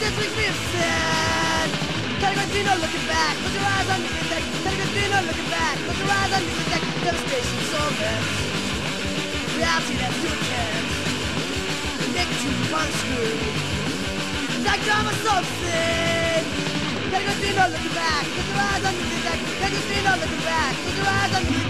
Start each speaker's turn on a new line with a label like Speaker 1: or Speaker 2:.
Speaker 1: this week's Pearson. Tarantino looking back, close your eyes on the deck. Tarantino looking back, close your eyes on the deck. Devastation, solvent. Reality that's too intense. Nick to unscrew. Like drama something. Tarantino looking back, close your eyes on the deck. Tarantino looking back, close your eyes on the.